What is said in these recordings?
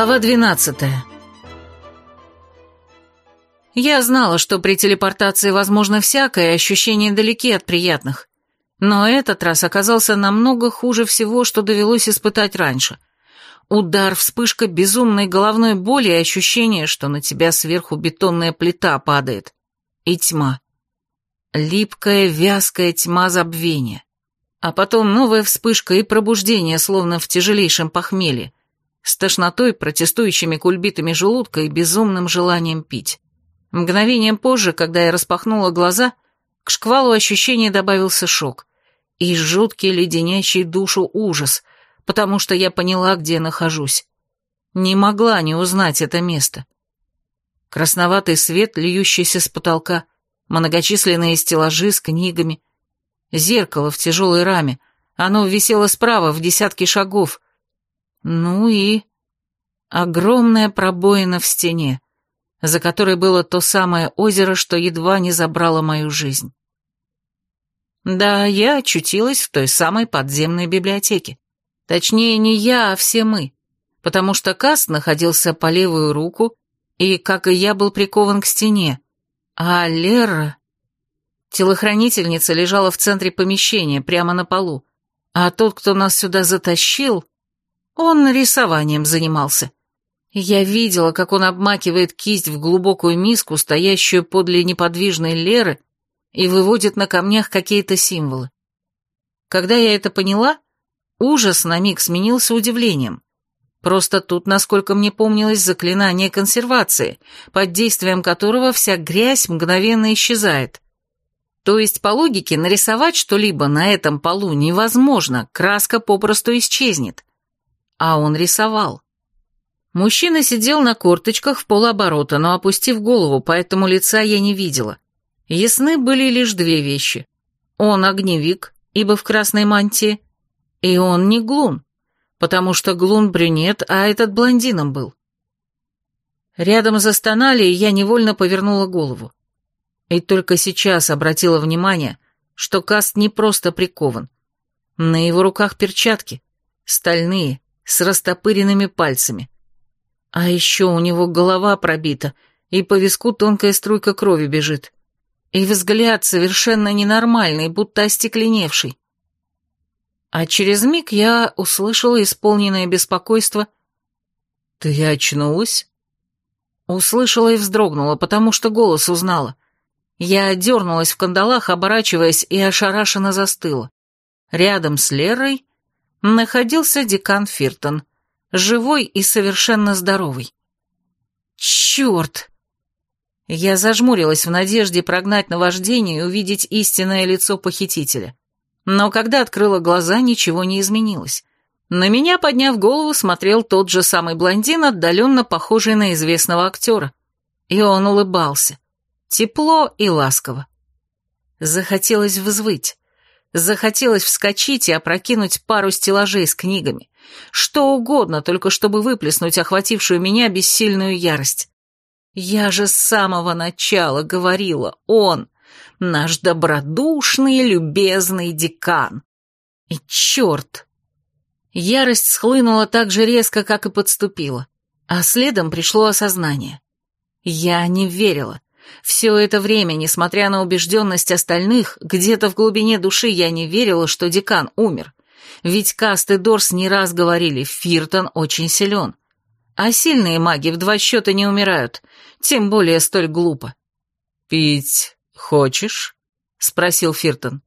Глава 12 Я знала, что при телепортации возможно всякое, ощущения далеки от приятных. Но этот раз оказался намного хуже всего, что довелось испытать раньше. Удар, вспышка безумной головной боли и ощущение, что на тебя сверху бетонная плита падает. И тьма. Липкая, вязкая тьма забвения. А потом новая вспышка и пробуждение, словно в тяжелейшем похмелье, с тошнотой, протестующими кульбитами желудка и безумным желанием пить. Мгновением позже, когда я распахнула глаза, к шквалу ощущений добавился шок и жуткий леденящий душу ужас, потому что я поняла, где нахожусь. Не могла не узнать это место. Красноватый свет, льющийся с потолка, многочисленные стеллажи с книгами, зеркало в тяжелой раме, оно висело справа в десятке шагов. Ну и... Огромная пробоина в стене, за которой было то самое озеро, что едва не забрало мою жизнь. Да, я очутилась в той самой подземной библиотеке. Точнее, не я, а все мы, потому что Каст находился по левую руку и, как и я, был прикован к стене, а Лера... Телохранительница лежала в центре помещения, прямо на полу, а тот, кто нас сюда затащил, он рисованием занимался. Я видела, как он обмакивает кисть в глубокую миску, стоящую подле неподвижной Леры, и выводит на камнях какие-то символы. Когда я это поняла, ужас на миг сменился удивлением. Просто тут, насколько мне помнилось, заклинание консервации, под действием которого вся грязь мгновенно исчезает. То есть, по логике, нарисовать что-либо на этом полу невозможно, краска попросту исчезнет. А он рисовал. Мужчина сидел на корточках в полоборота, но опустив голову, поэтому лица я не видела. Ясны были лишь две вещи. Он огневик, ибо в красной мантии, и он не глун, потому что глун брюнет, а этот блондином был. Рядом застонали, и я невольно повернула голову. И только сейчас обратила внимание, что Каст не просто прикован. На его руках перчатки, стальные, с растопыренными пальцами. А еще у него голова пробита, и по виску тонкая струйка крови бежит и взгляд совершенно ненормальный, будто остекленевший. А через миг я услышала исполненное беспокойство «Ты очнулась?» Услышала и вздрогнула, потому что голос узнала. Я дернулась в кандалах, оборачиваясь, и ошарашенно застыла. Рядом с Лерой находился декан Фиртон, живой и совершенно здоровый. «Черт!» Я зажмурилась в надежде прогнать наваждение и увидеть истинное лицо похитителя. Но когда открыла глаза, ничего не изменилось. На меня, подняв голову, смотрел тот же самый блондин, отдаленно похожий на известного актера. И он улыбался. Тепло и ласково. Захотелось взвыть. Захотелось вскочить и опрокинуть пару стеллажей с книгами. Что угодно, только чтобы выплеснуть охватившую меня бессильную ярость. Я же с самого начала говорила, он, наш добродушный, любезный декан. И черт! Ярость схлынула так же резко, как и подступила, а следом пришло осознание. Я не верила. Все это время, несмотря на убежденность остальных, где-то в глубине души я не верила, что декан умер. Ведь Каст и Дорс не раз говорили, Фиртон очень силен. А сильные маги в два счета не умирают, тем более столь глупо. «Пить хочешь?» — спросил Фиртон.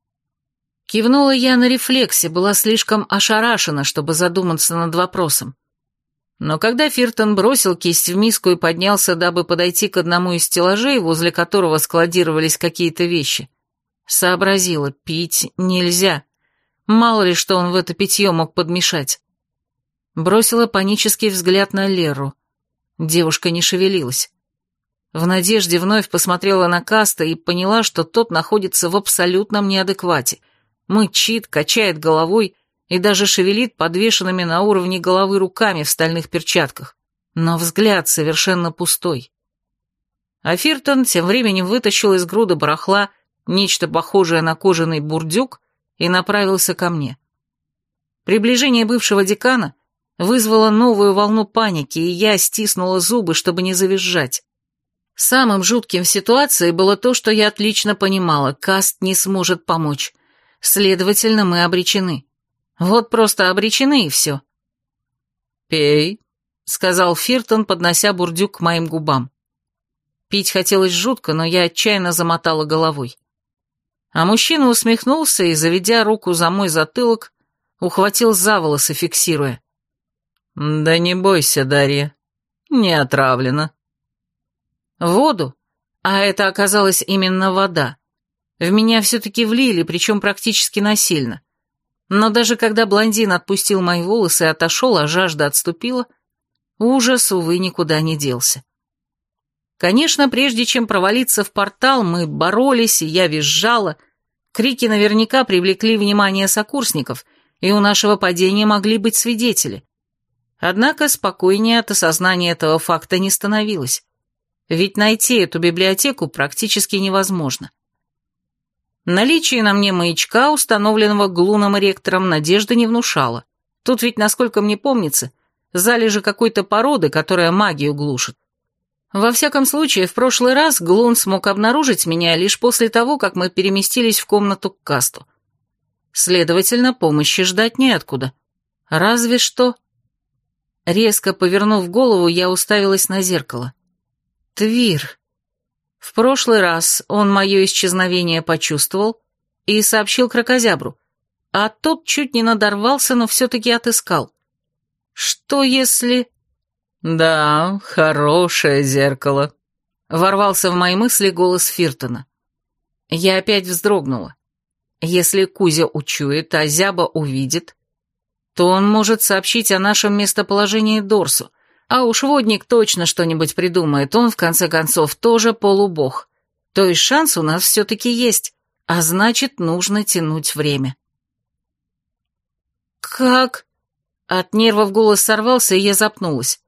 Кивнула я на рефлексе, была слишком ошарашена, чтобы задуматься над вопросом. Но когда Фиртон бросил кисть в миску и поднялся, дабы подойти к одному из стеллажей, возле которого складировались какие-то вещи, сообразила, пить нельзя. Мало ли, что он в это питье мог подмешать. Бросила панический взгляд на Леру. Девушка не шевелилась. В надежде вновь посмотрела на Каста и поняла, что тот находится в абсолютном неадеквате. Мычит, качает головой и даже шевелит подвешенными на уровне головы руками в стальных перчатках. Но взгляд совершенно пустой. А Фиртон тем временем вытащил из груда барахла нечто похожее на кожаный бурдюк и направился ко мне. Приближение бывшего декана вызвало новую волну паники, и я стиснула зубы, чтобы не завизжать. Самым жутким в ситуации было то, что я отлично понимала, Каст не сможет помочь. Следовательно, мы обречены. Вот просто обречены и все. «Пей», — сказал Фиртон, поднося бурдюк к моим губам. Пить хотелось жутко, но я отчаянно замотала головой. А мужчина усмехнулся и, заведя руку за мой затылок, ухватил за волосы, фиксируя. «Да не бойся, Дарья, не отравлено». Воду, а это оказалась именно вода, в меня все-таки влили, причем практически насильно. Но даже когда блондин отпустил мои волосы и отошел, а жажда отступила, ужас, увы, никуда не делся. Конечно, прежде чем провалиться в портал, мы боролись, и я визжала. Крики наверняка привлекли внимание сокурсников, и у нашего падения могли быть свидетели. Однако спокойнее от осознания этого факта не становилось. Ведь найти эту библиотеку практически невозможно. Наличие на мне маячка, установленного Глуном и ректором, надежды не внушало. Тут ведь, насколько мне помнится, залежи какой-то породы, которая магию глушит. Во всяком случае, в прошлый раз Глун смог обнаружить меня лишь после того, как мы переместились в комнату к касту. Следовательно, помощи ждать неоткуда. Разве что... Резко повернув голову, я уставилась на зеркало. Твир. В прошлый раз он мое исчезновение почувствовал и сообщил крокозябру, а тот чуть не надорвался, но все-таки отыскал. Что если... «Да, хорошее зеркало», — ворвался в мои мысли голос Фиртона. Я опять вздрогнула. Если Кузя учует, а Зяба увидит, то он может сообщить о нашем местоположении Дорсу, а уж водник точно что-нибудь придумает, он, в конце концов, тоже полубог. То есть шанс у нас все-таки есть, а значит, нужно тянуть время. «Как?» От нервов голос сорвался, и я запнулась.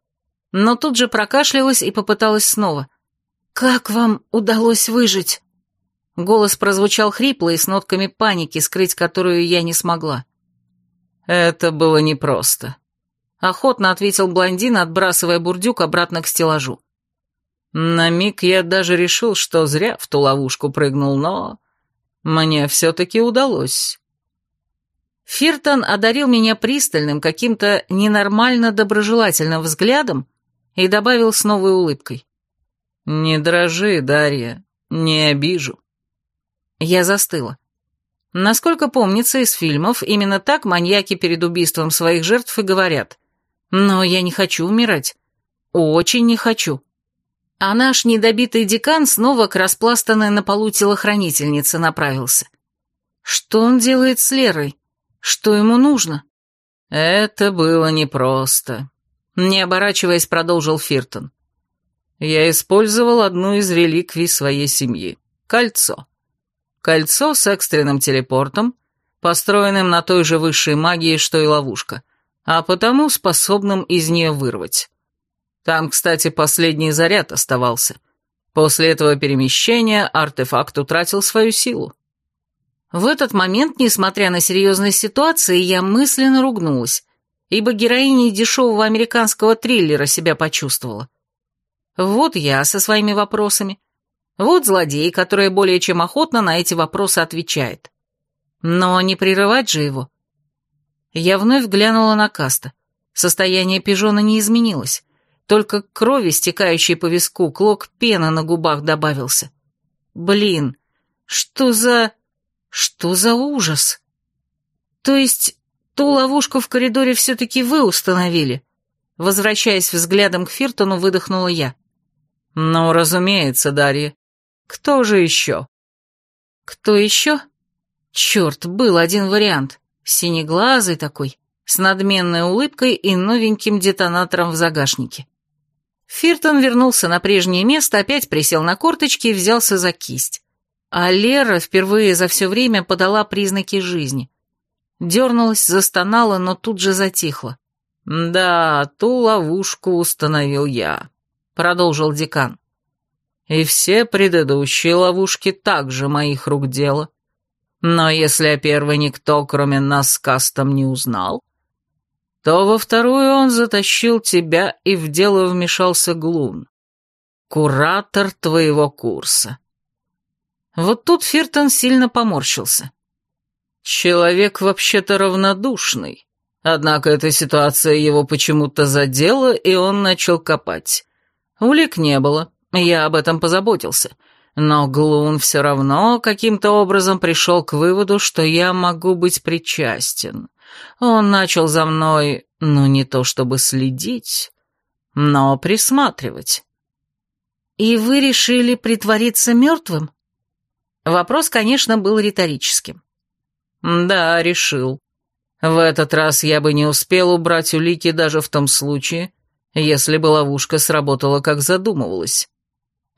Но тут же прокашлялась и попыталась снова. «Как вам удалось выжить?» Голос прозвучал хрипло и с нотками паники, скрыть которую я не смогла. «Это было непросто», охотно ответил блондин, отбрасывая бурдюк обратно к стеллажу. На миг я даже решил, что зря в ту ловушку прыгнул, но мне все-таки удалось. Фиртон одарил меня пристальным, каким-то ненормально доброжелательным взглядом и добавил с новой улыбкой. «Не дрожи, Дарья, не обижу». Я застыла. Насколько помнится из фильмов, именно так маньяки перед убийством своих жертв и говорят. Но я не хочу умирать. Очень не хочу. А наш недобитый декан снова к распластанной на полу телохранительнице направился. Что он делает с Лерой? Что ему нужно? Это было непросто. Не оборачиваясь, продолжил Фиртон. Я использовал одну из реликвий своей семьи — кольцо. Кольцо с экстренным телепортом, построенным на той же высшей магии, что и ловушка — а потому способным из нее вырвать. Там, кстати, последний заряд оставался. После этого перемещения артефакт утратил свою силу. В этот момент, несмотря на серьезность ситуации, я мысленно ругнулась, ибо героиней дешевого американского триллера себя почувствовала. Вот я со своими вопросами. Вот злодей, который более чем охотно на эти вопросы отвечает. Но не прерывать же его. Я вновь глянула на Каста. Состояние пижона не изменилось. Только к крови, стекающей по виску, клок пены на губах добавился. Блин, что за... что за ужас? То есть, ту ловушку в коридоре все-таки вы установили? Возвращаясь взглядом к Фиртону, выдохнула я. Ну, разумеется, Дарья. Кто же еще? Кто еще? Черт, был один вариант синеглазый такой, с надменной улыбкой и новеньким детонатором в загашнике. Фиртон вернулся на прежнее место, опять присел на корточки и взялся за кисть. А Лера впервые за все время подала признаки жизни. Дернулась, застонала, но тут же затихла. «Да, ту ловушку установил я», — продолжил декан. «И все предыдущие ловушки также моих рук дело. Но если о первой никто, кроме нас с Кастом, не узнал, то во вторую он затащил тебя, и в дело вмешался Глун, куратор твоего курса. Вот тут Фиртон сильно поморщился. Человек вообще-то равнодушный, однако эта ситуация его почему-то задела, и он начал копать. Улик не было, я об этом позаботился, но Глун все равно каким-то образом пришел к выводу, что я могу быть причастен. Он начал за мной, ну не то чтобы следить, но присматривать. «И вы решили притвориться мертвым?» Вопрос, конечно, был риторическим. «Да, решил. В этот раз я бы не успел убрать улики даже в том случае, если бы ловушка сработала, как задумывалась».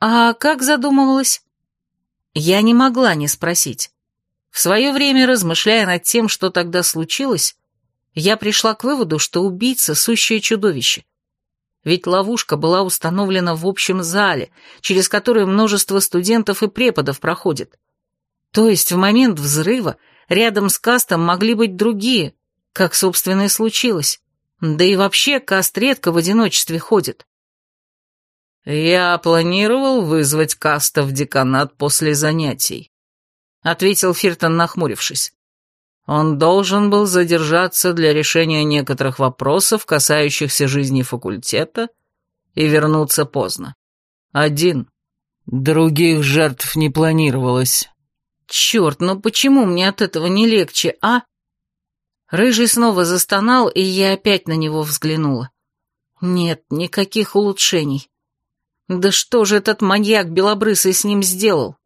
«А как задумывалась?» Я не могла не спросить. В свое время, размышляя над тем, что тогда случилось, я пришла к выводу, что убийца — сущее чудовище. Ведь ловушка была установлена в общем зале, через который множество студентов и преподов проходит. То есть в момент взрыва рядом с кастом могли быть другие, как, собственно, и случилось. Да и вообще каст редко в одиночестве ходит. «Я планировал вызвать каста в деканат после занятий», — ответил Фиртон, нахмурившись. Он должен был задержаться для решения некоторых вопросов, касающихся жизни факультета, и вернуться поздно. Один. Других жертв не планировалось. Черт, ну почему мне от этого не легче, а? Рыжий снова застонал, и я опять на него взглянула. Нет, никаких улучшений. Да что же этот маньяк белобрысый с ним сделал?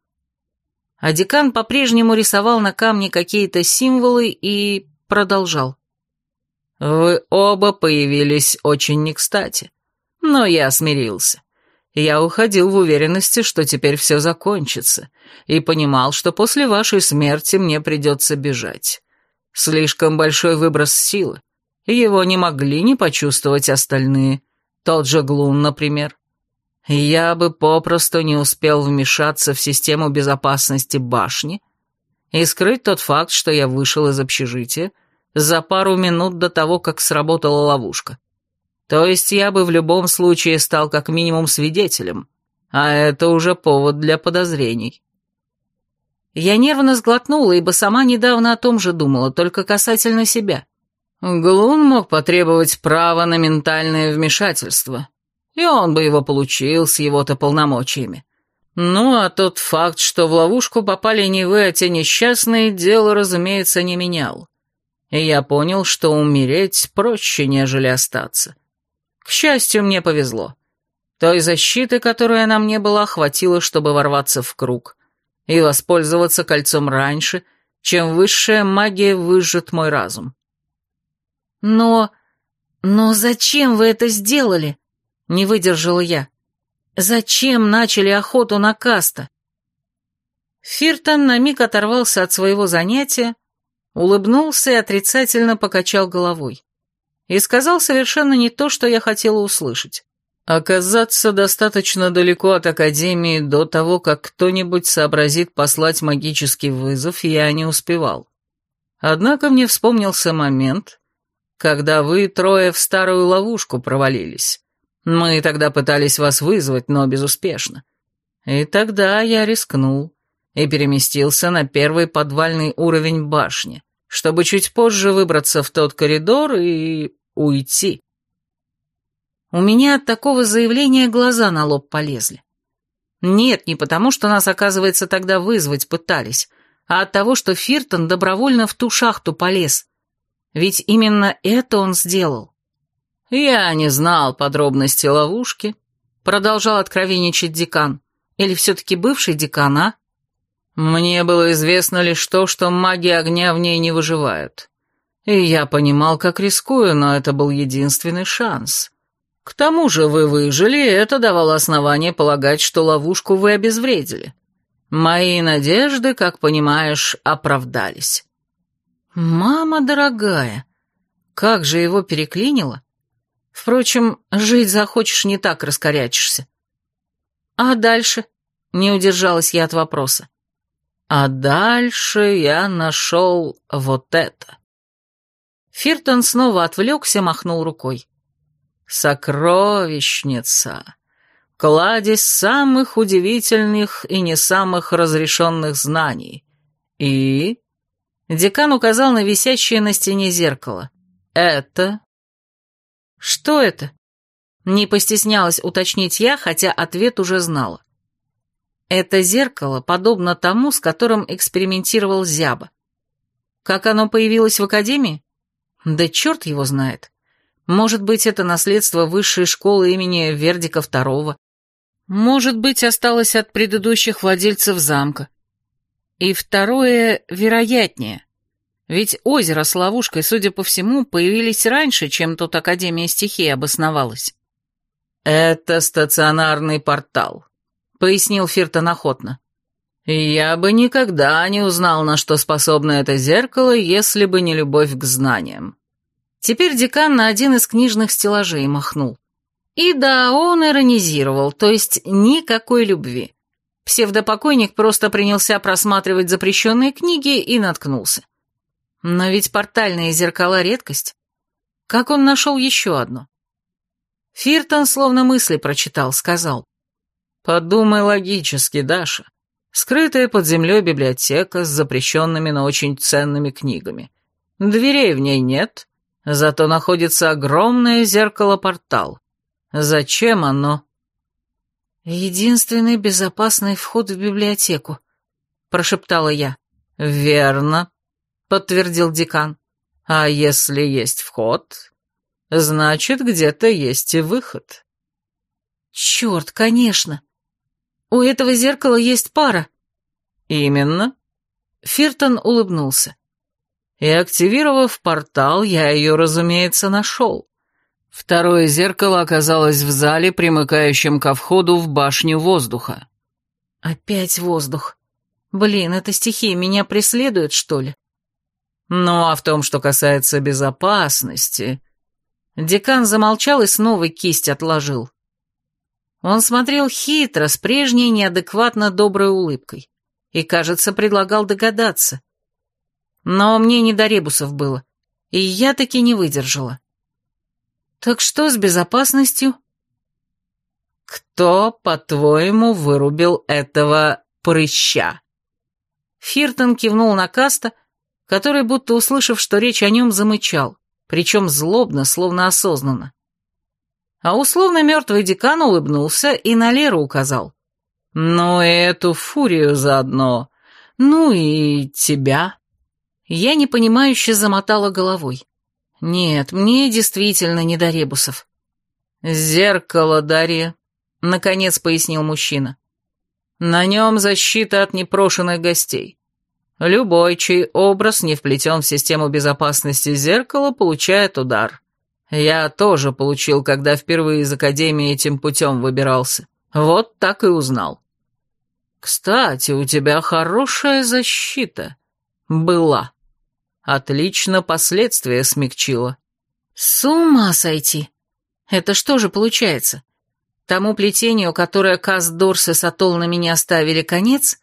а декан по-прежнему рисовал на камне какие-то символы и продолжал. «Вы оба появились очень не кстати, но я смирился. Я уходил в уверенности, что теперь все закончится, и понимал, что после вашей смерти мне придется бежать. Слишком большой выброс силы. Его не могли не почувствовать остальные, тот же Глун, например. Я бы попросту не успел вмешаться в систему безопасности башни и скрыть тот факт, что я вышел из общежития за пару минут до того, как сработала ловушка. То есть я бы в любом случае стал как минимум свидетелем, а это уже повод для подозрений. Я нервно сглотнула, ибо сама недавно о том же думала, только касательно себя. Глун мог потребовать права на ментальное вмешательство, и он бы его получил с его-то полномочиями. Ну, а тот факт, что в ловушку попали не вы, а те несчастные, дело, разумеется, не менял. И я понял, что умереть проще, нежели остаться. К счастью, мне повезло. Той защиты, которая на мне была, хватило, чтобы ворваться в круг и воспользоваться кольцом раньше, чем высшая магия выжжет мой разум. Но... но зачем вы это сделали? Не выдержала я. Зачем начали охоту на каста? Фиртон на миг оторвался от своего занятия, улыбнулся и отрицательно покачал головой. И сказал совершенно не то, что я хотела услышать. Оказаться достаточно далеко от Академии до того, как кто-нибудь сообразит послать магический вызов, я не успевал. Однако мне вспомнился момент, когда вы трое в старую ловушку провалились. Мы тогда пытались вас вызвать, но безуспешно. И тогда я рискнул и переместился на первый подвальный уровень башни, чтобы чуть позже выбраться в тот коридор и уйти. У меня от такого заявления глаза на лоб полезли. Нет, не потому, что нас, оказывается, тогда вызвать пытались, а от того, что Фиртон добровольно в ту шахту полез. Ведь именно это он сделал. «Я не знал подробности ловушки», — продолжал откровенничать декан. «Или все-таки бывший декан, а?» «Мне было известно лишь то, что маги огня в ней не выживают. И я понимал, как рискую, но это был единственный шанс. К тому же вы выжили, и это давало основание полагать, что ловушку вы обезвредили. Мои надежды, как понимаешь, оправдались». «Мама дорогая, как же его переклинило!» Впрочем, жить захочешь, не так раскорячишься. А дальше? Не удержалась я от вопроса. А дальше я нашел вот это. Фиртон снова отвлекся, махнул рукой. «Сокровищница! Кладезь самых удивительных и не самых разрешенных знаний. И...» Декан указал на висящее на стене зеркало. «Это...» «Что это?» Не постеснялась уточнить я, хотя ответ уже знала. Это зеркало подобно тому, с которым экспериментировал Зяба. Как оно появилось в академии? Да черт его знает. Может быть, это наследство высшей школы имени Вердика II. Может быть, осталось от предыдущих владельцев замка. И второе, вероятнее. Ведь озеро с ловушкой, судя по всему, появились раньше, чем тут Академия стихий обосновалась. «Это стационарный портал», — пояснил Фиртон охотно. «Я бы никогда не узнал, на что способно это зеркало, если бы не любовь к знаниям». Теперь декан на один из книжных стеллажей махнул. И да, он иронизировал, то есть никакой любви. Псевдопокойник просто принялся просматривать запрещенные книги и наткнулся. Но ведь портальные зеркала — редкость. Как он нашел еще одно? Фиртон словно мысли прочитал, сказал. «Подумай логически, Даша. Скрытая под землей библиотека с запрещенными, но очень ценными книгами. Дверей в ней нет, зато находится огромное зеркало-портал. Зачем оно?» «Единственный безопасный вход в библиотеку», — прошептала я. «Верно», — подтвердил декан. «А если есть вход, значит, где-то есть и выход». «Черт, конечно. У этого зеркала есть пара». «Именно». Фиртон улыбнулся. И, активировав портал, я ее, разумеется, нашел. Второе зеркало оказалось в зале, примыкающем ко входу в башню воздуха. «Опять воздух. Блин, это стихия меня преследует, что ли?» «Ну, а в том, что касается безопасности...» Декан замолчал и снова кисть отложил. Он смотрел хитро, с прежней неадекватно доброй улыбкой, и, кажется, предлагал догадаться. Но мне не до ребусов было, и я таки не выдержала. «Так что с безопасностью?» «Кто, по-твоему, вырубил этого прыща?» Фиртон кивнул на Каста, который, будто услышав, что речь о нем, замычал причем злобно, словно осознанно. А условно мертвый декан улыбнулся и на Леру указал. «Ну и эту фурию заодно. Ну и тебя». Я непонимающе замотала головой. «Нет, мне действительно не до ребусов». «Зеркало, Дарья», — наконец пояснил мужчина. «На нем защита от непрошенных гостей. Любой, чей образ не вплетен в систему безопасности зеркала, получает удар. Я тоже получил, когда впервые из Академии этим путем выбирался. Вот так и узнал. Кстати, у тебя хорошая защита. Была. Отлично последствия смягчила. С ума сойти. Это что же получается? Тому плетению, которое Каз Дорсе с Атол на меня оставили конец,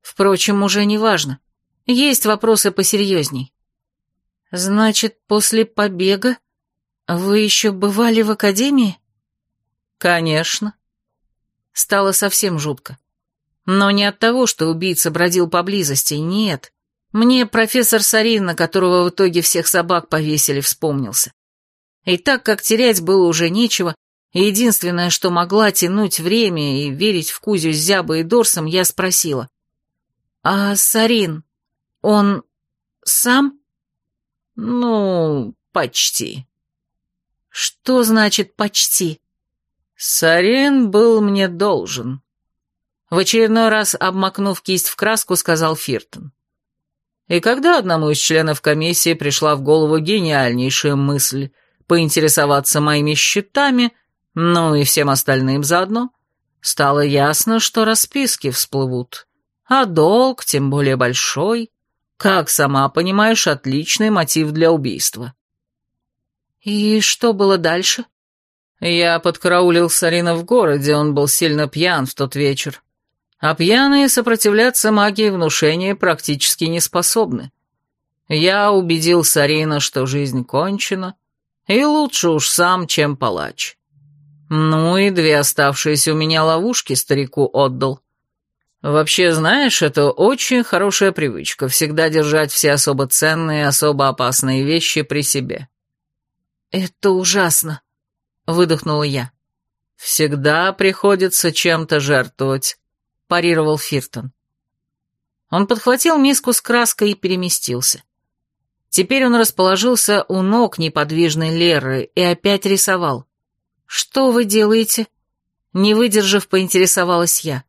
Впрочем, уже не важно. Есть вопросы посерьезней. Значит, после побега вы еще бывали в академии? Конечно. Стало совсем жутко. Но не от того, что убийца бродил поблизости, нет. Мне профессор Сарин, на которого в итоге всех собак повесили, вспомнился. И так как терять было уже нечего, единственное, что могла тянуть время и верить в Кузю с Зябой и Дорсом, я спросила. «А Сарин, он сам?» «Ну, почти». «Что значит «почти»?» «Сарин был мне должен», — в очередной раз обмакнув кисть в краску, сказал Фиртон. И когда одному из членов комиссии пришла в голову гениальнейшая мысль поинтересоваться моими счетами, ну и всем остальным заодно, стало ясно, что расписки всплывут. А долг, тем более большой, как сама понимаешь, отличный мотив для убийства. И что было дальше? Я подкараулил Сарина в городе, он был сильно пьян в тот вечер. А пьяные сопротивляться магии внушения практически не способны. Я убедил Сарина, что жизнь кончена, и лучше уж сам, чем палач. Ну и две оставшиеся у меня ловушки старику отдал. Вообще, знаешь, это очень хорошая привычка, всегда держать все особо ценные, особо опасные вещи при себе. «Это ужасно», — выдохнула я. «Всегда приходится чем-то жертвовать», — парировал Фиртон. Он подхватил миску с краской и переместился. Теперь он расположился у ног неподвижной Леры и опять рисовал. «Что вы делаете?» Не выдержав, поинтересовалась я.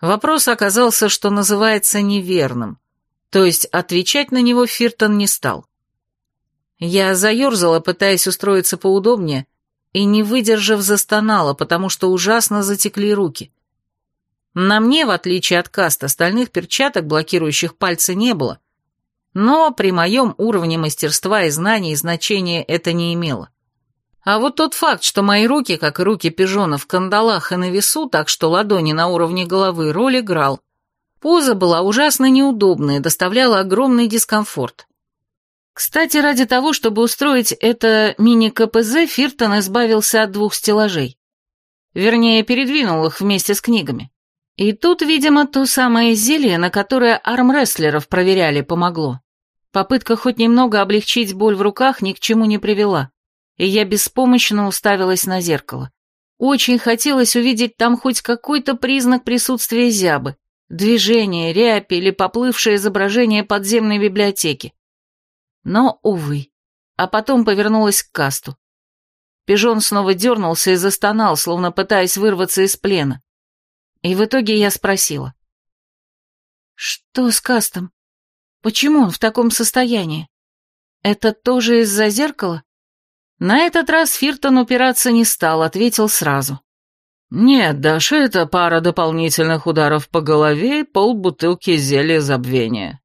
Вопрос оказался, что называется, неверным, то есть отвечать на него Фиртон не стал. Я заерзала, пытаясь устроиться поудобнее, и, не выдержав, застонала, потому что ужасно затекли руки. На мне, в отличие от каст, остальных перчаток, блокирующих пальцы, не было, но при моем уровне мастерства и знаний значения это не имело. А вот тот факт, что мои руки, как и руки пижона, в кандалах и на весу, так что ладони на уровне головы, роль играл. Поза была ужасно неудобная, доставляла огромный дискомфорт. Кстати, ради того, чтобы устроить это мини-КПЗ, Фиртон избавился от двух стеллажей. Вернее, передвинул их вместе с книгами. И тут, видимо, то самое зелье, на которое армрестлеров проверяли, помогло. Попытка хоть немного облегчить боль в руках ни к чему не привела и я беспомощно уставилась на зеркало. Очень хотелось увидеть там хоть какой-то признак присутствия зябы, движение, рябь или поплывшее изображение подземной библиотеки. Но, увы. А потом повернулась к касту. Пижон снова дернулся и застонал, словно пытаясь вырваться из плена. И в итоге я спросила. «Что с кастом? Почему он в таком состоянии? Это тоже из-за зеркала?» На этот раз Фиртон упираться не стал, ответил сразу. «Нет, Даша, это пара дополнительных ударов по голове и полбутылки зелья забвения».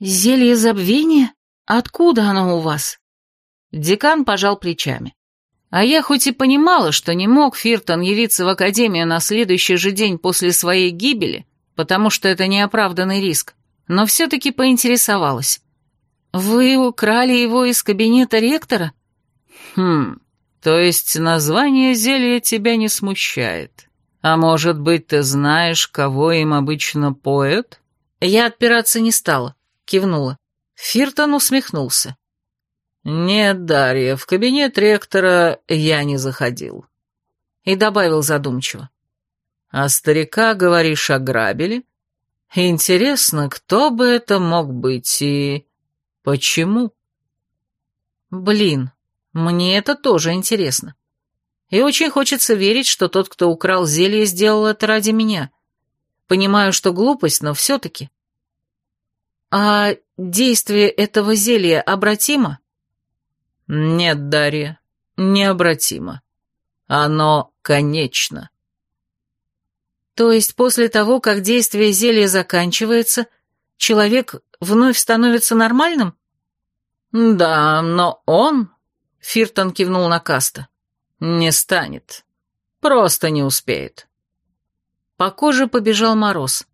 «Зелье забвения? Откуда оно у вас?» Декан пожал плечами. А я хоть и понимала, что не мог Фиртон явиться в академию на следующий же день после своей гибели, потому что это неоправданный риск, но все-таки поинтересовалась. «Вы украли его из кабинета ректора?» «Хм, то есть название зелья тебя не смущает? А может быть, ты знаешь, кого им обычно поет?» Я отпираться не стала, кивнула. Фиртон усмехнулся. «Нет, Дарья, в кабинет ректора я не заходил». И добавил задумчиво. «А старика, говоришь, ограбили? Интересно, кто бы это мог быть и почему?» «Блин, мне это тоже интересно. И очень хочется верить, что тот, кто украл зелье, сделал это ради меня. Понимаю, что глупость, но все-таки. А действие этого зелья обратимо? Нет, Дарья, необратимо. Оно конечно. То есть после того, как действие зелья заканчивается, человек вновь становится нормальным? Да, но он Фиртон кивнул на Каста. «Не станет. Просто не успеет». По коже побежал мороз.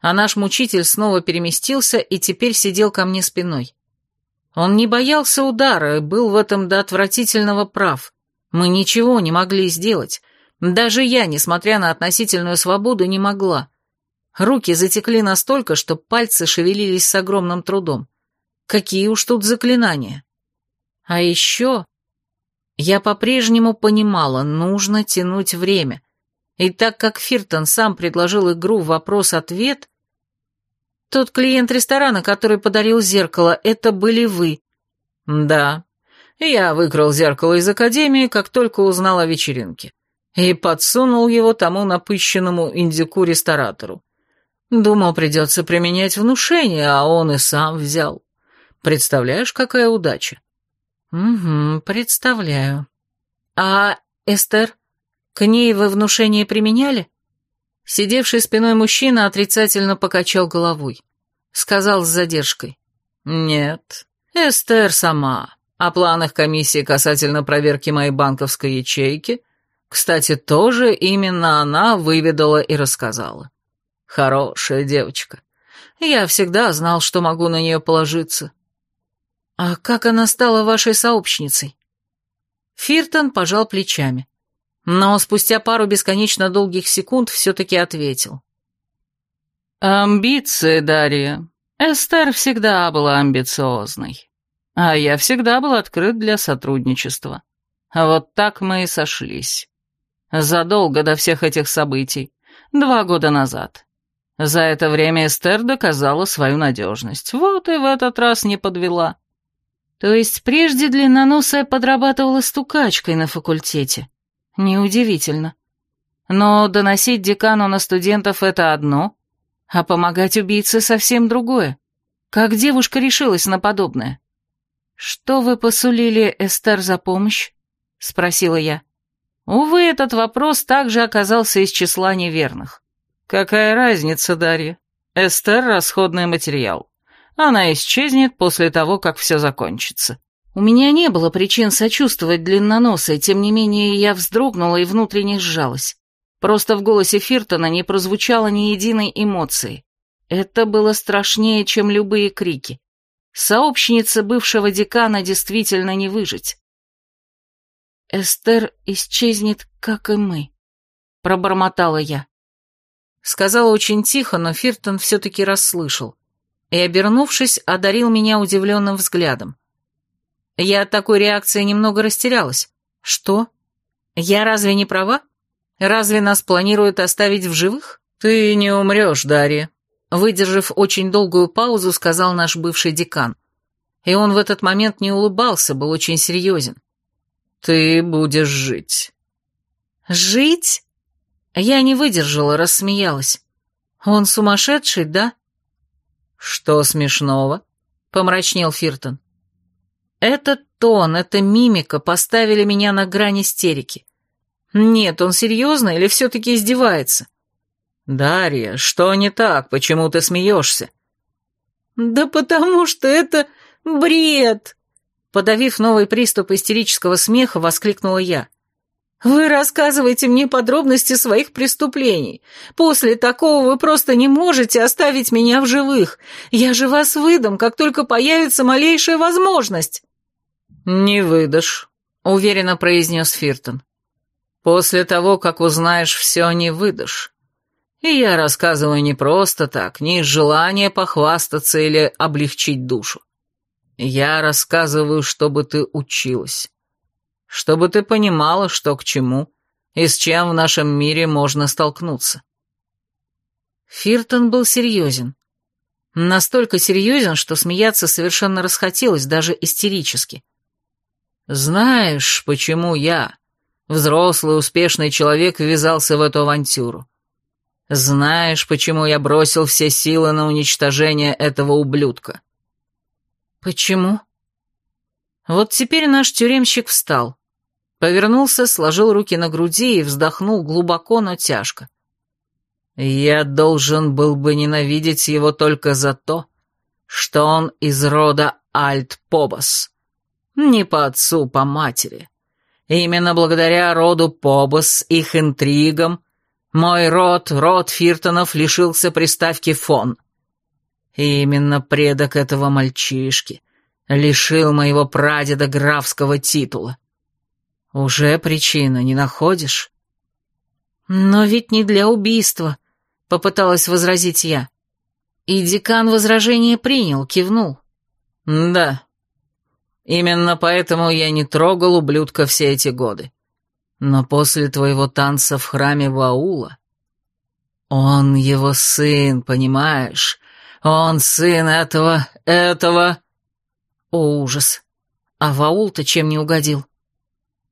А наш мучитель снова переместился и теперь сидел ко мне спиной. Он не боялся удара и был в этом до отвратительного прав. Мы ничего не могли сделать. Даже я, несмотря на относительную свободу, не могла. Руки затекли настолько, что пальцы шевелились с огромным трудом. Какие уж тут заклинания. А еще я по-прежнему понимала, нужно тянуть время. И так как Фиртон сам предложил игру «Вопрос-ответ», тот клиент ресторана, который подарил зеркало, это были вы. Да, я выкрал зеркало из академии, как только узнал о вечеринке. И подсунул его тому напыщенному индику-ресторатору. Думал, придется применять внушение, а он и сам взял. Представляешь, какая удача? «Угу, представляю. А Эстер, к ней вы внушение применяли?» Сидевший спиной мужчина отрицательно покачал головой. Сказал с задержкой. «Нет, Эстер сама. О планах комиссии касательно проверки моей банковской ячейки, кстати, тоже именно она выведала и рассказала. Хорошая девочка. Я всегда знал, что могу на нее положиться. «А как она стала вашей сообщницей?» Фиртон пожал плечами, но спустя пару бесконечно долгих секунд все-таки ответил. «Амбиции, Дарья. Эстер всегда была амбициозной, а я всегда был открыт для сотрудничества. Вот так мы и сошлись. Задолго до всех этих событий, два года назад. За это время Эстер доказала свою надежность. Вот и в этот раз не подвела. То есть прежде длинноносая подрабатывала стукачкой на факультете. Неудивительно. Но доносить декану на студентов — это одно, а помогать убийце совсем другое. Как девушка решилась на подобное? «Что вы посулили Эстер за помощь?» — спросила я. Увы, этот вопрос также оказался из числа неверных. «Какая разница, Дарья? Эстер — расходный материал. Она исчезнет после того, как все закончится». У меня не было причин сочувствовать длинноносой, тем не менее я вздрогнула и внутренне сжалась. Просто в голосе Фиртона не прозвучало ни единой эмоции. Это было страшнее, чем любые крики. Сообщница бывшего декана действительно не выжить. «Эстер исчезнет, как и мы», — пробормотала я. Сказала очень тихо, но Фиртон все-таки расслышал. И, обернувшись, одарил меня удивленным взглядом. Я от такой реакции немного растерялась. Что? Я разве не права? Разве нас планируют оставить в живых? Ты не умрешь, Дарья. Выдержав очень долгую паузу, сказал наш бывший декан. И он в этот момент не улыбался, был очень серьезен. Ты будешь жить. Жить? Я не выдержала, рассмеялась. Он сумасшедший, да? Что смешного? Помрачнел Фиртон. Этот тон, эта мимика поставили меня на грань истерики. Нет, он серьезно или все-таки издевается? Дарья, что не так? Почему ты смеешься? Да потому что это бред! Подавив новый приступ истерического смеха, воскликнула я. «Вы рассказываете мне подробности своих преступлений. После такого вы просто не можете оставить меня в живых. Я же вас выдам, как только появится малейшая возможность». «Не выдашь», — уверенно произнес Фиртон. «После того, как узнаешь все, не выдашь. И я рассказываю не просто так, не из желания похвастаться или облегчить душу. Я рассказываю, чтобы ты училась. Чтобы ты понимала, что к чему и с чем в нашем мире можно столкнуться. Фиртон был серьезен. Настолько серьезен, что смеяться совершенно расхотелось, даже истерически. «Знаешь, почему я, взрослый успешный человек, ввязался в эту авантюру? Знаешь, почему я бросил все силы на уничтожение этого ублюдка?» «Почему?» Вот теперь наш тюремщик встал, повернулся, сложил руки на груди и вздохнул глубоко, но тяжко. «Я должен был бы ненавидеть его только за то, что он из рода Альт-Побос. Не по отцу, по матери. Именно благодаря роду Побос, их интригам, мой род, род Фиртонов, лишился приставки «фон». И именно предок этого мальчишки лишил моего прадеда графского титула. Уже причина, не находишь? Но ведь не для убийства, попыталась возразить я. И декан возражение принял, кивнул. Да. Именно поэтому я не трогал ублюдка все эти годы. Но после твоего танца в храме Ваула... Он его сын, понимаешь? Он сын этого... этого...» О, ужас! А Ваул-то чем не угодил?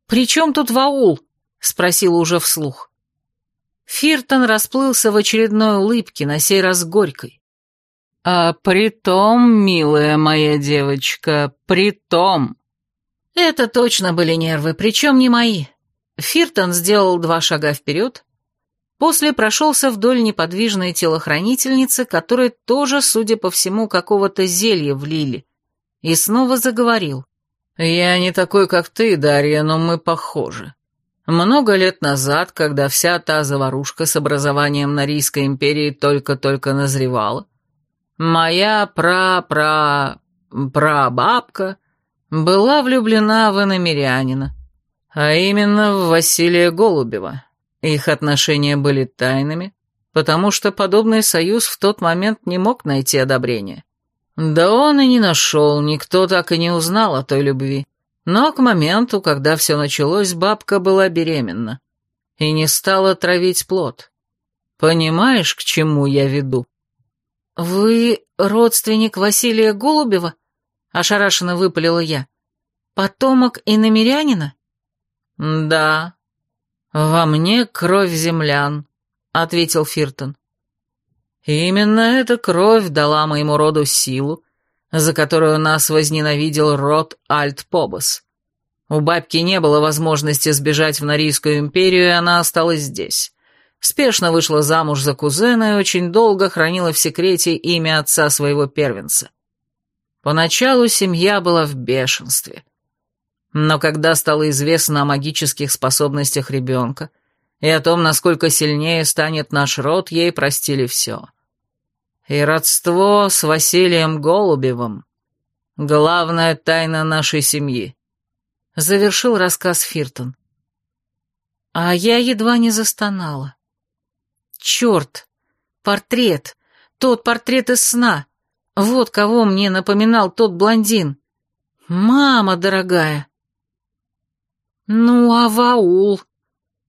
«При чем тут Ваул?» — спросила уже вслух. Фиртон расплылся в очередной улыбке, на сей раз горькой. «А притом, милая моя девочка, притом...» Это точно были нервы, причем не мои. Фиртон сделал два шага вперед, После прошелся вдоль неподвижной телохранительницы, которой тоже, судя по всему, какого-то зелья влили, и снова заговорил. «Я не такой, как ты, Дарья, но мы похожи. Много лет назад, когда вся та заварушка с образованием Норийской империи только-только назревала, моя пра-пра... прабабка была влюблена в иномерянина, а именно в Василия Голубева. Их отношения были тайными, потому что подобный союз в тот момент не мог найти одобрения. Да он и не нашел, никто так и не узнал о той любви. Но к моменту, когда все началось, бабка была беременна и не стала травить плод. Понимаешь, к чему я веду? «Вы родственник Василия Голубева?» — ошарашенно выпалила я. «Потомок иномерянина?» «Да. Во мне кровь землян», — ответил Фиртон. «Именно эта кровь дала моему роду силу, за которую нас возненавидел род Альт-Побос. У бабки не было возможности сбежать в Норийскую империю, и она осталась здесь. Спешно вышла замуж за кузена и очень долго хранила в секрете имя отца своего первенца. Поначалу семья была в бешенстве. Но когда стало известно о магических способностях ребенка и о том, насколько сильнее станет наш род, ей простили все. И родство с Василием Голубевым — главная тайна нашей семьи. Завершил рассказ Фиртон. А я едва не застонала. Черт! Портрет! Тот портрет из сна! Вот кого мне напоминал тот блондин. Мама дорогая! Ну, а Ваул?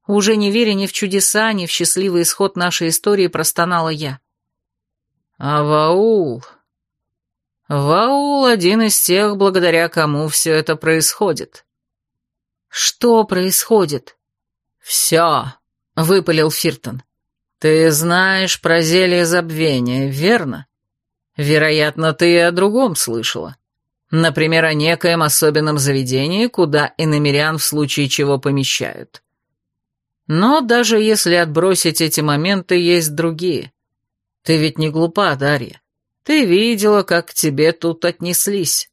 Уже не веря ни в чудеса, ни в счастливый исход нашей истории, простонала я. А Ваул... Ваул один из тех, благодаря кому все это происходит. Что происходит? Все, выпалил Фиртон. Ты знаешь про зелье забвения, верно? Вероятно, ты и о другом слышала. Например, о некоем особенном заведении, куда иномерян в случае чего помещают. Но даже если отбросить эти моменты, есть другие. Ты ведь не глупа, Дарья. Ты видела, как к тебе тут отнеслись.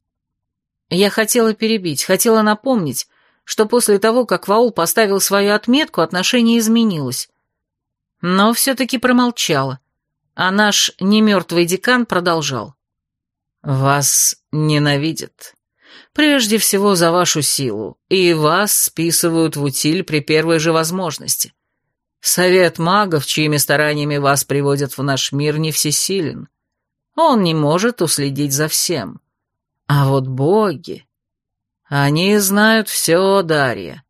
Я хотела перебить, хотела напомнить, что после того, как Ваул поставил свою отметку, отношение изменилось. Но все-таки промолчала, а наш немертвый декан продолжал. «Вас ненавидят. Прежде всего за вашу силу, и вас списывают в утиль при первой же возможности. Совет магов, чьими стараниями вас приводят в наш мир, не всесилен. Он не может уследить за всем. А вот боги... Они знают все, Дарья.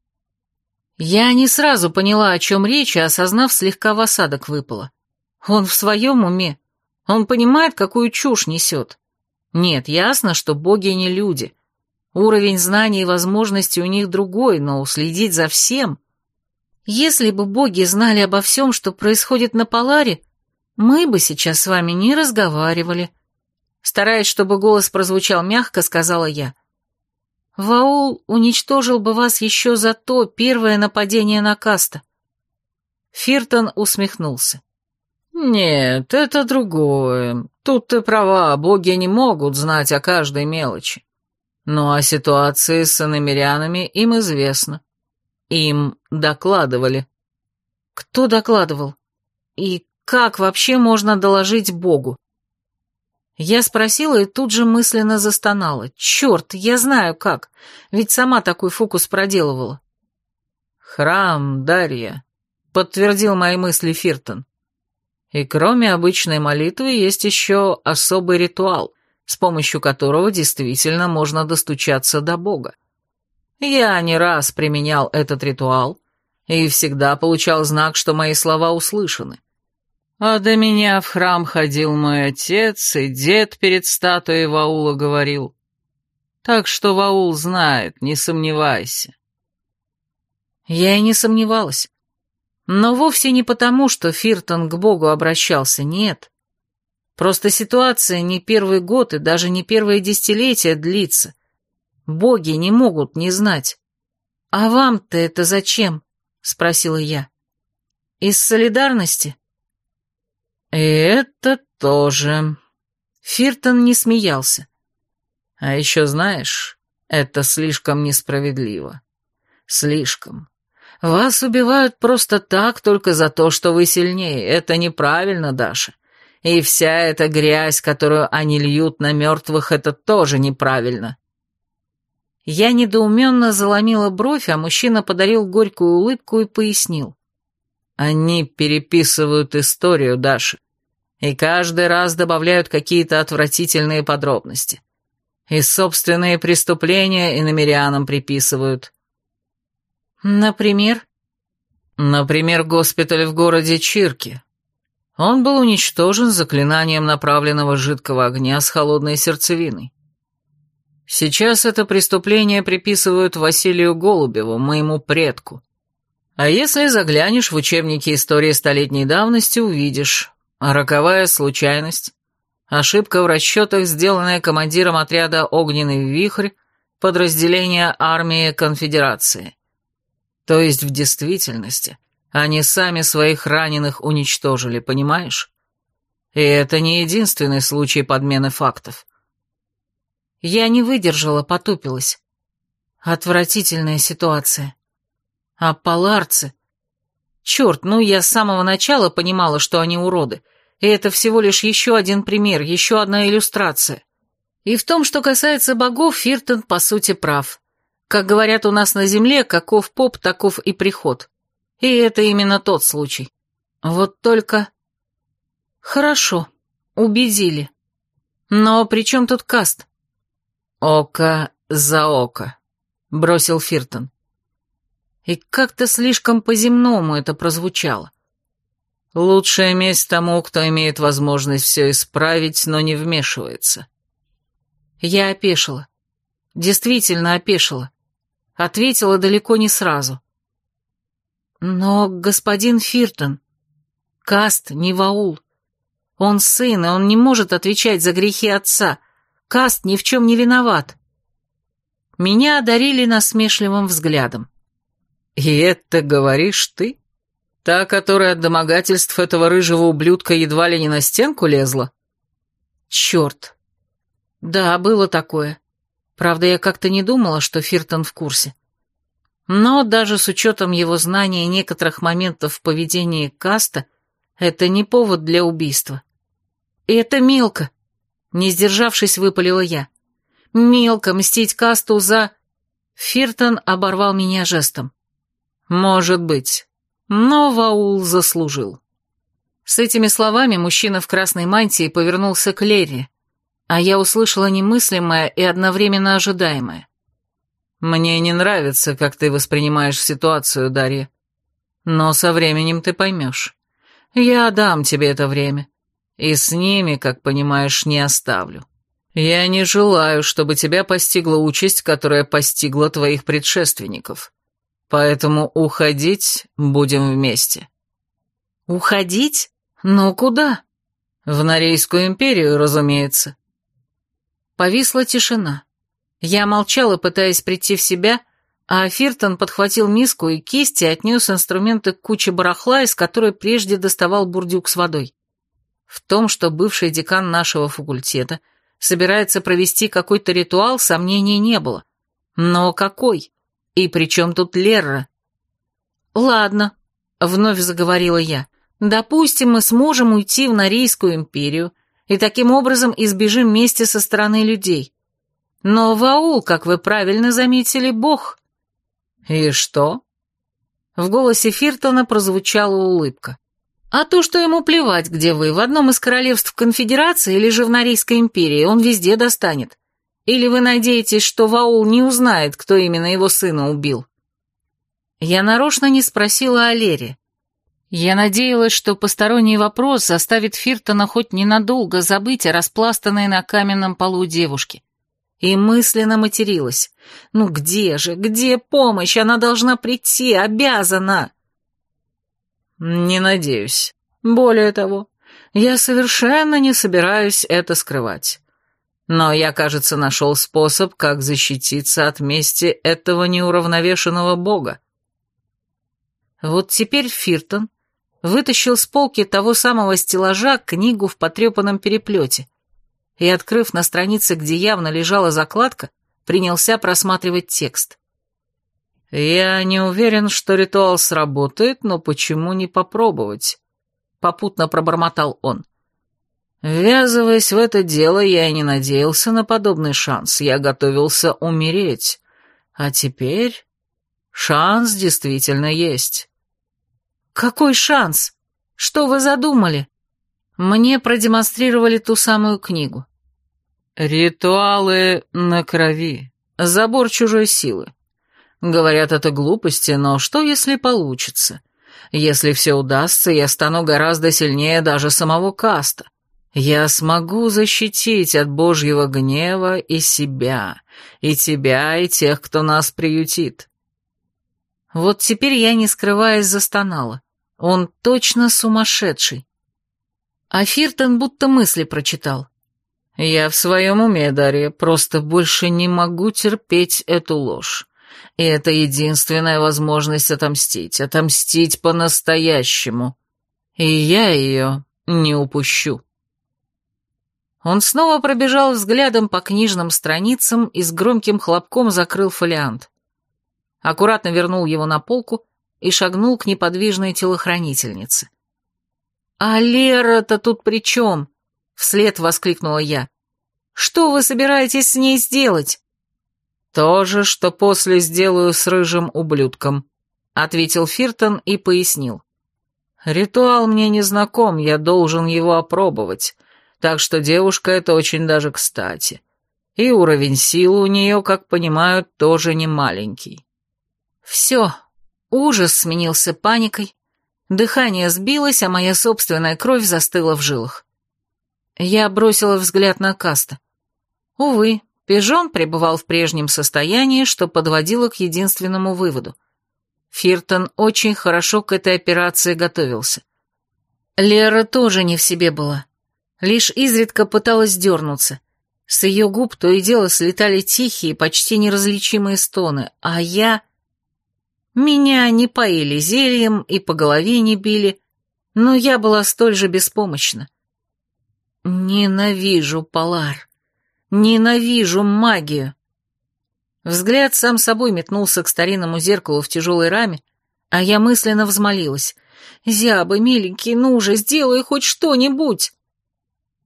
Я не сразу поняла, о чем речь, и, осознав, слегка в осадок выпала. Он в своем уме. Он понимает, какую чушь несет. Нет, ясно, что боги не люди. Уровень знаний и возможностей у них другой, но уследить за всем... Если бы боги знали обо всем, что происходит на Поларе, мы бы сейчас с вами не разговаривали. Стараясь, чтобы голос прозвучал мягко, сказала я. Ваул уничтожил бы вас еще за то первое нападение на Каста. Фиртон усмехнулся. «Нет, это другое. Тут ты права, боги не могут знать о каждой мелочи. Но о ситуации с иномерянами им известно. Им докладывали. Кто докладывал? И как вообще можно доложить Богу? Я спросила и тут же мысленно застонала. Черт, я знаю как, ведь сама такой фокус проделывала. Храм, Дарья, подтвердил мои мысли Фиртон. И кроме обычной молитвы есть еще особый ритуал, с помощью которого действительно можно достучаться до Бога. Я не раз применял этот ритуал и всегда получал знак, что мои слова услышаны. А до меня в храм ходил мой отец, и дед перед статуей Ваула говорил. Так что Ваул знает, не сомневайся. Я и не сомневалась. Но вовсе не потому, что Фиртон к Богу обращался, нет. Просто ситуация не первый год и даже не первое десятилетие длится, Боги не могут не знать. А вам-то это зачем? Спросила я. Из солидарности? И это тоже. Фиртон не смеялся. А еще знаешь, это слишком несправедливо. Слишком. Вас убивают просто так, только за то, что вы сильнее. Это неправильно, Даша. И вся эта грязь, которую они льют на мертвых, это тоже неправильно. Я недоуменно заломила бровь, а мужчина подарил горькую улыбку и пояснил. Они переписывают историю Даши, и каждый раз добавляют какие-то отвратительные подробности. И собственные преступления и намерянам приписывают. Например? Например, госпиталь в городе Чирки. Он был уничтожен заклинанием направленного жидкого огня с холодной сердцевиной. Сейчас это преступление приписывают Василию Голубеву, моему предку. А если заглянешь в учебники истории столетней давности, увидишь. Роковая случайность. Ошибка в расчетах, сделанная командиром отряда «Огненный вихрь» подразделения армии конфедерации. То есть в действительности они сами своих раненых уничтожили, понимаешь? И это не единственный случай подмены фактов. Я не выдержала, потупилась. Отвратительная ситуация. А поларцы... Черт, ну я с самого начала понимала, что они уроды. И это всего лишь еще один пример, еще одна иллюстрация. И в том, что касается богов, Фиртон по сути прав. Как говорят у нас на земле, каков поп, таков и приход. И это именно тот случай. Вот только... Хорошо, убедили. Но при чем тут каст? Око за око, бросил Фиртон. И как-то слишком по-земному это прозвучало. Лучшая месть тому, кто имеет возможность все исправить, но не вмешивается. Я опешила. Действительно опешила. Ответила далеко не сразу. Но господин Фиртон, Каст не Ваул. Он сын, и он не может отвечать за грехи отца. Каст ни в чем не виноват. Меня одарили насмешливым взглядом. «И это говоришь ты? Та, которая от домогательств этого рыжего ублюдка едва ли не на стенку лезла?» «Черт! Да, было такое. Правда, я как-то не думала, что Фиртон в курсе. Но даже с учетом его знания некоторых моментов в поведении Каста, это не повод для убийства. И это мелко!» Не сдержавшись, выпалила я. «Мелко мстить Касту за...» Фиртон оборвал меня жестом. «Может быть. Но Ваул заслужил». С этими словами мужчина в красной мантии повернулся к Лере, а я услышала немыслимое и одновременно ожидаемое. «Мне не нравится, как ты воспринимаешь ситуацию, Дарья. Но со временем ты поймешь. Я дам тебе это время. И с ними, как понимаешь, не оставлю. Я не желаю, чтобы тебя постигла участь, которая постигла твоих предшественников. Поэтому уходить будем вместе». «Уходить? Но куда?» «В Норейскую империю, разумеется». Повисла тишина. Я молчала, пытаясь прийти в себя, а Фиртон подхватил миску и кисти и отнес инструменты к куче барахла, из которой прежде доставал бурдюк с водой. В том, что бывший декан нашего факультета собирается провести какой-то ритуал, сомнений не было. Но какой? И при чем тут Лерра? Ладно, вновь заговорила я. Допустим, мы сможем уйти в Норийскую империю и таким образом избежим мести со стороны людей. Но Ваул, как вы правильно заметили, бог. И что? В голосе Фиртона прозвучала улыбка. А то, что ему плевать, где вы, в одном из королевств Конфедерации или же в Норийской империи, он везде достанет. Или вы надеетесь, что Ваул не узнает, кто именно его сына убил?» Я нарочно не спросила о Лере. Я надеялась, что посторонний вопрос заставит Фиртона хоть ненадолго забыть о распластанной на каменном полу девушке. И мысленно материлась. «Ну где же, где помощь? Она должна прийти, обязана!» «Не надеюсь. Более того, я совершенно не собираюсь это скрывать. Но я, кажется, нашел способ, как защититься от мести этого неуравновешенного бога. Вот теперь Фиртон вытащил с полки того самого стеллажа книгу в потрепанном переплете и, открыв на странице, где явно лежала закладка, принялся просматривать текст. «Я не уверен, что ритуал сработает, но почему не попробовать?» — попутно пробормотал он. Ввязываясь в это дело, я и не надеялся на подобный шанс, я готовился умереть. А теперь шанс действительно есть. Какой шанс? Что вы задумали? Мне продемонстрировали ту самую книгу. Ритуалы на крови. Забор чужой силы. Говорят, это глупости, но что, если получится? Если все удастся, я стану гораздо сильнее даже самого каста. Я смогу защитить от Божьего гнева и себя, и тебя, и тех, кто нас приютит. Вот теперь я, не скрываясь, застонала. Он точно сумасшедший. А Фиртон будто мысли прочитал. Я в своем уме, Дарья, просто больше не могу терпеть эту ложь. И это единственная возможность отомстить, отомстить по-настоящему. И я ее не упущу. Он снова пробежал взглядом по книжным страницам и с громким хлопком закрыл фолиант. Аккуратно вернул его на полку и шагнул к неподвижной телохранительнице. «А Лера-то тут при чем?» — вслед воскликнула я. «Что вы собираетесь с ней сделать?» «То же, что после сделаю с рыжим ублюдком», — ответил Фиртон и пояснил. «Ритуал мне не знаком, я должен его опробовать, так что девушка это очень даже кстати. И уровень силы у нее, как понимают, тоже не маленький». «Все, ужас сменился паникой, дыхание сбилось, а моя собственная кровь застыла в жилах. Я бросила взгляд на Каста. Увы, Пижон пребывал в прежнем состоянии, что подводило к единственному выводу. Фиртон очень хорошо к этой операции готовился. Лера тоже не в себе была. Лишь изредка пыталась дернуться. С ее губ то и дело слетали тихие, почти неразличимые стоны, а я... Меня не поили зельем и по голове не били, но я была столь же беспомощна. Ненавижу Полар. Ненавижу магию. Взгляд сам собой метнулся к старинному зеркалу в тяжелой раме, а я мысленно взмолилась. «Зябы, миленький, ну же, сделай хоть что-нибудь!»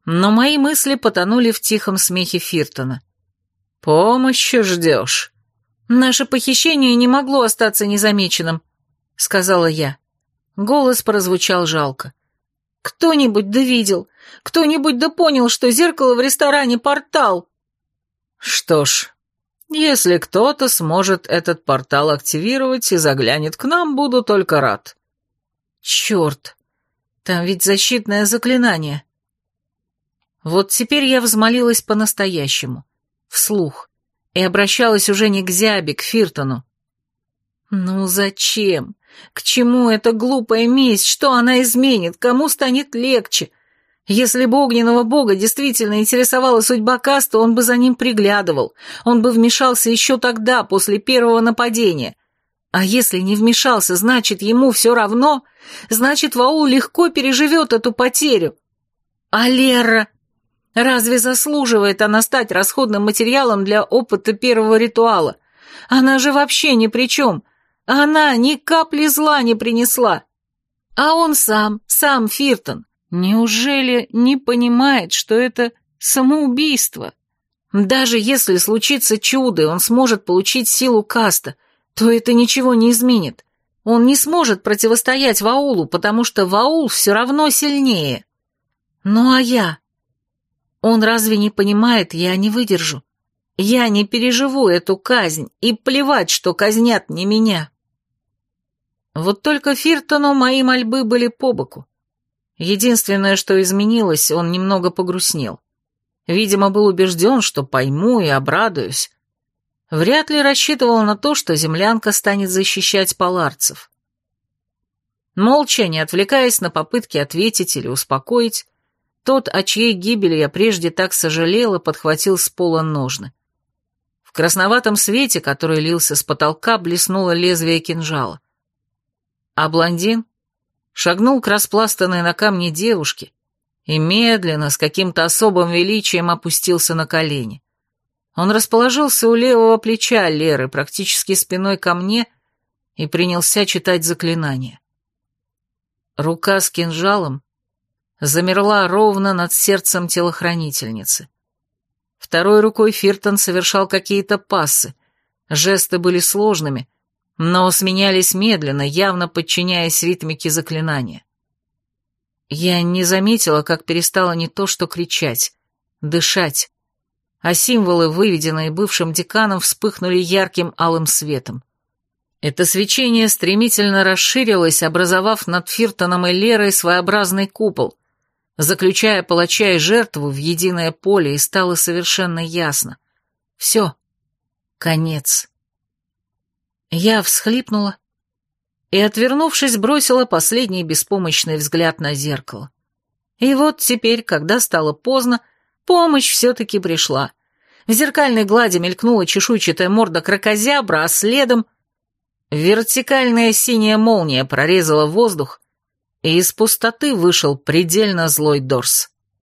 Но мои мысли потонули в тихом смехе Фиртона. «Помощи ждешь?» «Наше похищение не могло остаться незамеченным», — сказала я. Голос прозвучал жалко. «Кто-нибудь да видел, кто-нибудь да понял, что зеркало в ресторане — портал?» «Что ж, если кто-то сможет этот портал активировать и заглянет к нам, буду только рад». «Черт, там ведь защитное заклинание». Вот теперь я взмолилась по-настоящему, вслух, и обращалась уже не к Зябе, к Фиртону. «Ну зачем? К чему эта глупая месть? Что она изменит? Кому станет легче? Если бы огненного бога действительно интересовала судьба Каста, он бы за ним приглядывал, он бы вмешался еще тогда, после первого нападения. А если не вмешался, значит, ему все равно, значит, Ваул легко переживет эту потерю. А Лера... Разве заслуживает она стать расходным материалом для опыта первого ритуала? Она же вообще ни при чем. Она ни капли зла не принесла. А он сам, сам Фиртон, Неужели не понимает, что это самоубийство? Даже если случится чудо, он сможет получить силу каста, то это ничего не изменит. Он не сможет противостоять Ваулу, потому что Ваул все равно сильнее. Ну а я? Он разве не понимает, я не выдержу. Я не переживу эту казнь, и плевать, что казнят не меня. Вот только Фиртону мои мольбы были по боку. Единственное, что изменилось, он немного погрустнел. Видимо, был убежден, что пойму и обрадуюсь. Вряд ли рассчитывал на то, что землянка станет защищать паларцев. Молча, не отвлекаясь на попытки ответить или успокоить, тот, о чьей гибели я прежде так сожалела, подхватил с пола ножны. В красноватом свете, который лился с потолка, блеснуло лезвие кинжала. А блондин, шагнул к распластанной на камне девушке и медленно, с каким-то особым величием опустился на колени. Он расположился у левого плеча Леры, практически спиной ко мне, и принялся читать заклинание. Рука с кинжалом замерла ровно над сердцем телохранительницы. Второй рукой Фиртон совершал какие-то пассы. Жесты были сложными, но сменялись медленно, явно подчиняясь ритмике заклинания. Я не заметила, как перестала не то что кричать, дышать, а символы, выведенные бывшим деканом, вспыхнули ярким алым светом. Это свечение стремительно расширилось, образовав над Фиртоном и Лерой своеобразный купол, заключая палача и жертву в единое поле, и стало совершенно ясно. Все. Конец. Я всхлипнула и, отвернувшись, бросила последний беспомощный взгляд на зеркало. И вот теперь, когда стало поздно, помощь все-таки пришла. В зеркальной глади мелькнула чешуйчатая морда крокозябра, а следом вертикальная синяя молния прорезала воздух, и из пустоты вышел предельно злой Дорс.